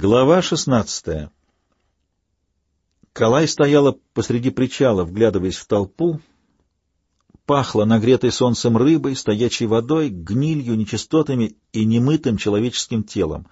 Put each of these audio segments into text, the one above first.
Глава шестнадцатая. Калай стояла посреди причала, вглядываясь в толпу. Пахло нагретой солнцем рыбой, стоячей водой, гнилью, нечистотами и немытым человеческим телом.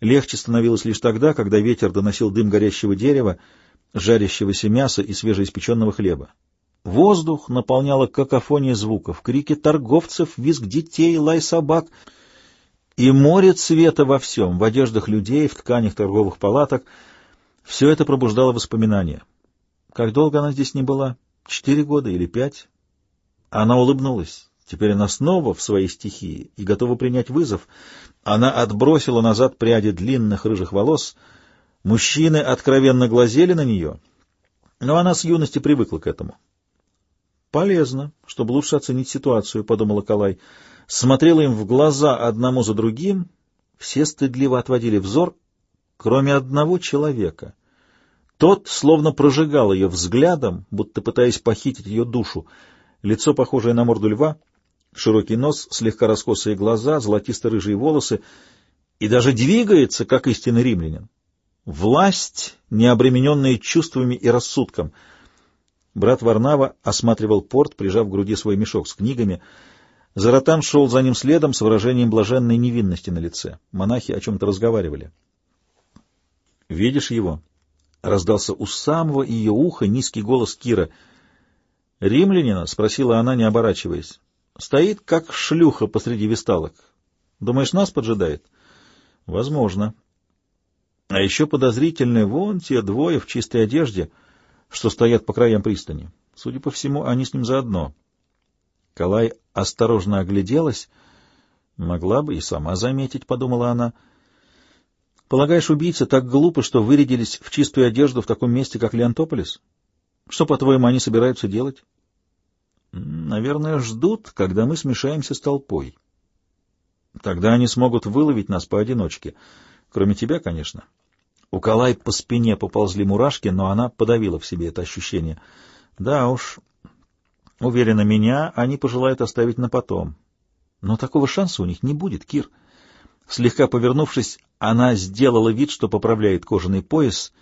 Легче становилось лишь тогда, когда ветер доносил дым горящего дерева, жарящегося мяса и свежеиспеченного хлеба. Воздух наполняла какофония звуков, крики торговцев, визг детей, лай собак — и море цвета во всем, в одеждах людей, в тканях торговых палаток. Все это пробуждало воспоминания. Как долго она здесь не была? Четыре года или пять? Она улыбнулась. Теперь она снова в своей стихии и готова принять вызов. Она отбросила назад пряди длинных рыжих волос. Мужчины откровенно глазели на нее, но она с юности привыкла к этому. «Полезно, чтобы лучше оценить ситуацию», — подумала Калай смотрела им в глаза одному за другим, все стыдливо отводили взор, кроме одного человека. Тот словно прожигал ее взглядом, будто пытаясь похитить ее душу. Лицо, похожее на морду льва, широкий нос, слегка раскосые глаза, золотисто-рыжие волосы и даже двигается, как истинный римлянин. Власть, не обремененная чувствами и рассудком. Брат Варнава осматривал порт, прижав к груди свой мешок с книгами — Заратан шел за ним следом с выражением блаженной невинности на лице. Монахи о чем-то разговаривали. «Видишь его?» — раздался у самого ее уха низкий голос Кира. «Римлянина?» — спросила она, не оборачиваясь. «Стоит, как шлюха посреди висталок. Думаешь, нас поджидает?» «Возможно». А еще подозрительные вон те двое в чистой одежде, что стоят по краям пристани. Судя по всему, они с ним заодно. Калай осторожно огляделась. Могла бы и сама заметить, — подумала она. Полагаешь, убийцы так глупы, что вырядились в чистую одежду в таком месте, как Леонтополис? Что, по-твоему, они собираются делать? Наверное, ждут, когда мы смешаемся с толпой. Тогда они смогут выловить нас поодиночке. Кроме тебя, конечно. У Калай по спине поползли мурашки, но она подавила в себе это ощущение. Да уж, Уверена, меня они пожелают оставить на потом. Но такого шанса у них не будет, Кир. Слегка повернувшись, она сделала вид, что поправляет кожаный пояс.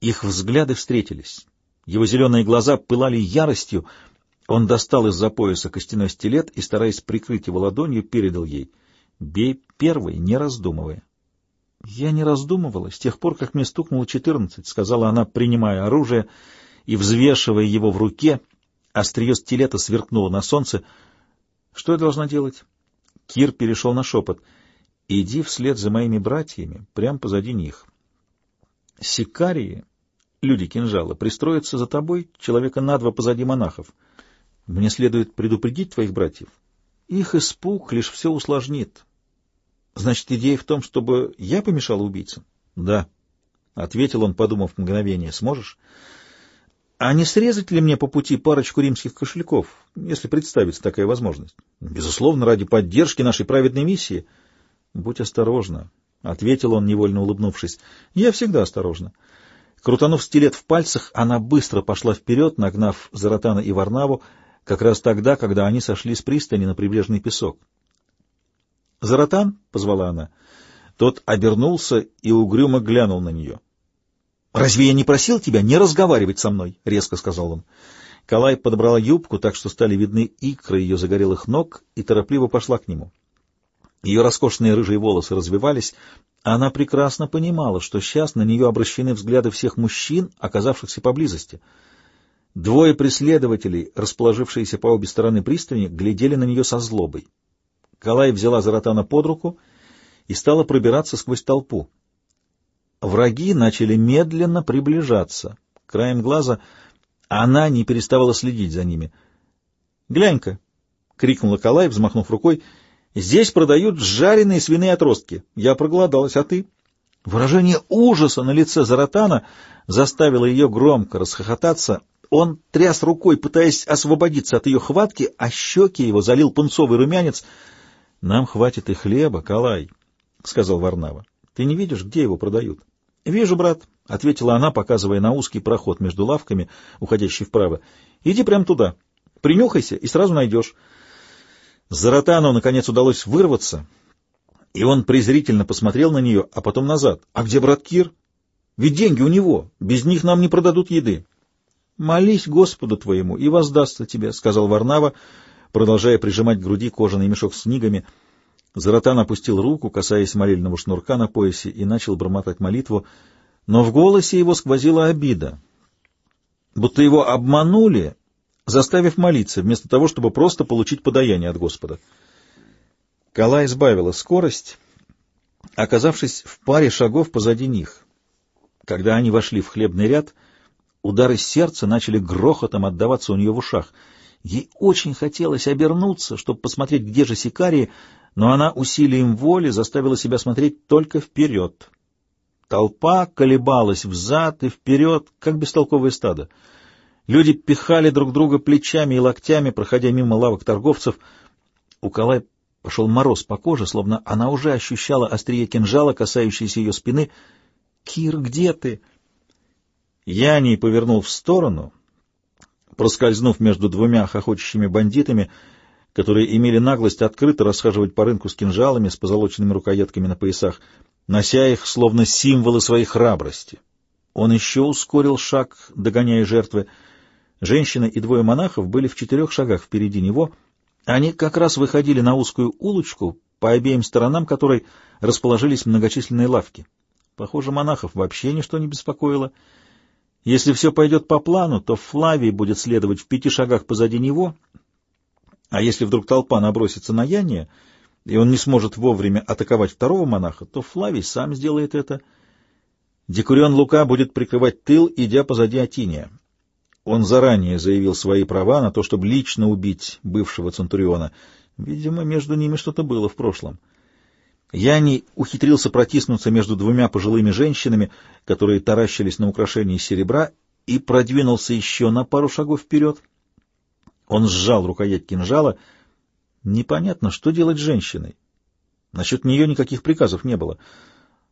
Их взгляды встретились. Его зеленые глаза пылали яростью. Он достал из-за пояса костяной стилет и, стараясь прикрыть его ладонью, передал ей. «Бей первый, не раздумывая». «Я не раздумывала с тех пор, как мне стукнуло четырнадцать», — сказала она, принимая оружие и взвешивая его в руке — Острие стилета сверкнуло на солнце. Что я должна делать? Кир перешел на шепот. Иди вслед за моими братьями, прямо позади них. Сикарии, люди кинжала, пристроятся за тобой, человека на два позади монахов. Мне следует предупредить твоих братьев. Их испуг лишь все усложнит. Значит, идея в том, чтобы я помешала убийцам? Да, — ответил он, подумав мгновение. Сможешь? — а не срезать ли мне по пути парочку римских кошельков, если представится такая возможность? Безусловно, ради поддержки нашей праведной миссии. Будь осторожна, — ответил он, невольно улыбнувшись. Я всегда осторожна. Крутанув стилет в пальцах, она быстро пошла вперед, нагнав Заратана и Варнаву, как раз тогда, когда они сошли с пристани на прибрежный песок. «Заратан?» — позвала она. Тот обернулся и угрюмо глянул на нее. «Разве я не просил тебя не разговаривать со мной?» — резко сказал он. Калай подобрала юбку, так что стали видны икры ее загорелых ног, и торопливо пошла к нему. Ее роскошные рыжие волосы развивались, а она прекрасно понимала, что сейчас на нее обращены взгляды всех мужчин, оказавшихся поблизости. Двое преследователей, расположившиеся по обе стороны пристани, глядели на нее со злобой. Калай взяла Заратана под руку и стала пробираться сквозь толпу. Враги начали медленно приближаться. Краем глаза она не переставала следить за ними. «Глянь-ка!» — крикнула Калай, взмахнув рукой. «Здесь продают жареные свиные отростки. Я проголодалась, а ты?» Выражение ужаса на лице Заратана заставило ее громко расхохотаться. Он тряс рукой, пытаясь освободиться от ее хватки, а щеки его залил пунцовый румянец. — Нам хватит и хлеба, Калай, — сказал Варнава. — Ты не видишь, где его продают? —— Вижу, брат, — ответила она, показывая на узкий проход между лавками, уходящий вправо. — Иди прямо туда. Принюхайся и сразу найдешь. Заратану, наконец, удалось вырваться, И он презрительно посмотрел на нее, а потом назад. «А где брат Кир? Ведь деньги у него. Без них нам не продадут еды». «Молись Господу твоему, и воздастся тебе», — сказал Варнава, продолжая прижимать к груди кожаный мешок с книгами. Заратан опустил руку, касаясь молельного шнурка на поясе, и начал бормотать молитву, но в голосе его сквозила обида, будто его обманули, заставив молиться, вместо того, чтобы просто получить подаяние от Господа. Кала избавила скорость, оказавшись в паре шагов позади них. Когда они вошли в хлебный ряд, удары сердца начали грохотом отдаваться у нее в ушах. Ей очень хотелось обернуться, чтобы посмотреть, где же Сикарии, но она усилием воли заставила себя смотреть только вперед. Толпа колебалась взад и вперед, как бестолковое стадо. Люди пихали друг друга плечами и локтями, проходя мимо лавок торговцев. У Калай пошел мороз по коже, словно она уже ощущала острие кинжала, касающееся ее спины. «Кир, где ты?» Яний повернул в сторону, проскользнув между двумя хохочущими бандитами — которые имели наглость открыто расхаживать по рынку с кинжалами, с позолоченными рукоятками на поясах, нося их словно символы своей храбрости. Он еще ускорил шаг, догоняя жертвы. Женщина и двое монахов были в четырех шагах впереди него. Они как раз выходили на узкую улочку, по обеим сторонам которой расположились многочисленные лавки. Похоже, монахов вообще ничто не беспокоило. Если все пойдет по плану, то Флавий будет следовать в пяти шагах позади него — а если вдруг толпа набросится на Яния, и он не сможет вовремя атаковать второго монаха, то Флавий сам сделает это. Декурион Лука будет прикрывать тыл, идя позади Атиния. Он заранее заявил свои права на то, чтобы лично убить бывшего Центуриона. Видимо, между ними что-то было в прошлом. Яний ухитрился протиснуться между двумя пожилыми женщинами, которые таращились на украшения из серебра, и продвинулся еще на пару шагов вперед. Он сжал рукоять кинжала. Непонятно, что делать с женщиной. Насчет нее никаких приказов не было.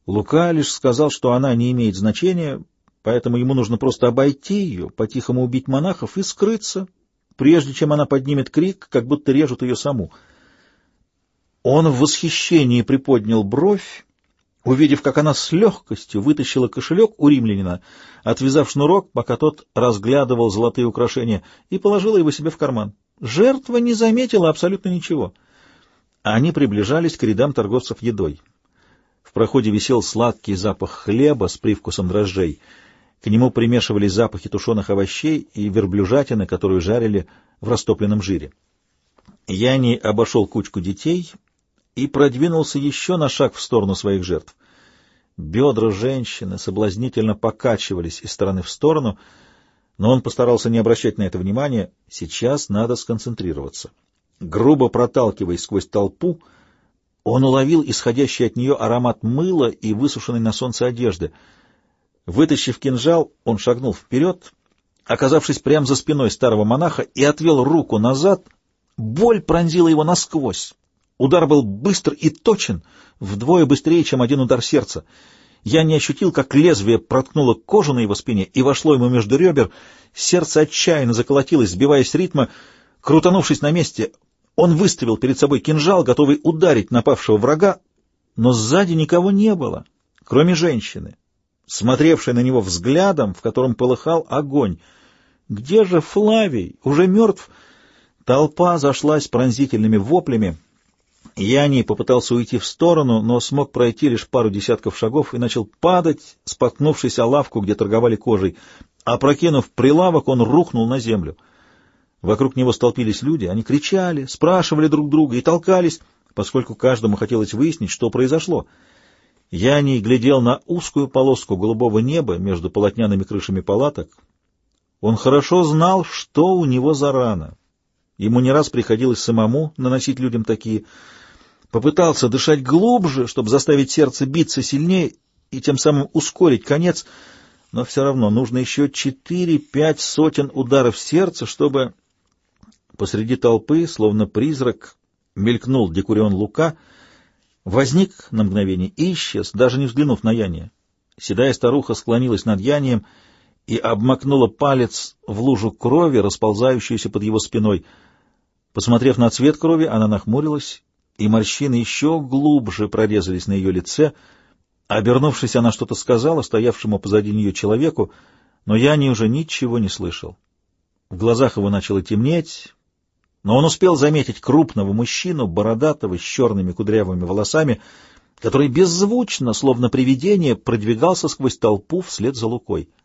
Лука лишь сказал, что она не имеет значения, поэтому ему нужно просто обойти ее, по-тихому убить монахов и скрыться, прежде чем она поднимет крик, как будто режут ее саму. Он в восхищении приподнял бровь увидев, как она с легкостью вытащила кошелек у римлянина, отвязав шнурок, пока тот разглядывал золотые украшения, и положила его себе в карман. Жертва не заметила абсолютно ничего. Они приближались к рядам торговцев едой. В проходе висел сладкий запах хлеба с привкусом дрожжей. К нему примешивались запахи тушеных овощей и верблюжатины, которую жарили в растопленном жире. Яни обошел кучку детей и продвинулся еще на шаг в сторону своих жертв. Бедра женщины соблазнительно покачивались из стороны в сторону, но он постарался не обращать на это внимания. Сейчас надо сконцентрироваться. Грубо проталкиваясь сквозь толпу, он уловил исходящий от нее аромат мыла и высушенной на солнце одежды. Вытащив кинжал, он шагнул вперед, оказавшись прямо за спиной старого монаха, и отвел руку назад. Боль пронзила его насквозь. Удар был быстр и точен, вдвое быстрее, чем один удар сердца. Я не ощутил, как лезвие проткнуло кожу на его спине и вошло ему между ребер. Сердце отчаянно заколотилось, сбиваясь с ритма. Крутанувшись на месте, он выставил перед собой кинжал, готовый ударить напавшего врага, но сзади никого не было, кроме женщины, смотревшей на него взглядом, в котором полыхал огонь. «Где же Флавий? Уже мертв?» Толпа зашлась пронзительными воплями. Яни попытался уйти в сторону, но смог пройти лишь пару десятков шагов и начал падать, споткнувшись о лавку, где торговали кожей. Опрокинув прилавок, он рухнул на землю. Вокруг него столпились люди, они кричали, спрашивали друг друга и толкались, поскольку каждому хотелось выяснить, что произошло. Яний глядел на узкую полоску голубого неба между полотняными крышами палаток. Он хорошо знал, что у него за рана. Ему не раз приходилось самому наносить людям такие попытался дышать глубже, чтобы заставить сердце биться сильнее и тем самым ускорить конец, но все равно нужно еще четыре-пять сотен ударов сердца, чтобы... Посреди толпы, словно призрак, мелькнул Декурион Лука, возник на мгновение и исчез, даже не взглянув на Яния. Седая старуха склонилась над Янием и обмакнула палец в лужу крови, расползающуюся под его спиной. Посмотрев на цвет крови, она нахмурилась и морщины еще глубже прорезались на ее лице. Обернувшись, она что-то сказала стоявшему позади нее человеку, но я не уже ничего не слышал. В глазах его начало темнеть, но он успел заметить крупного мужчину, бородатого, с черными кудрявыми волосами, который беззвучно, словно привидение, продвигался сквозь толпу вслед за Лукой —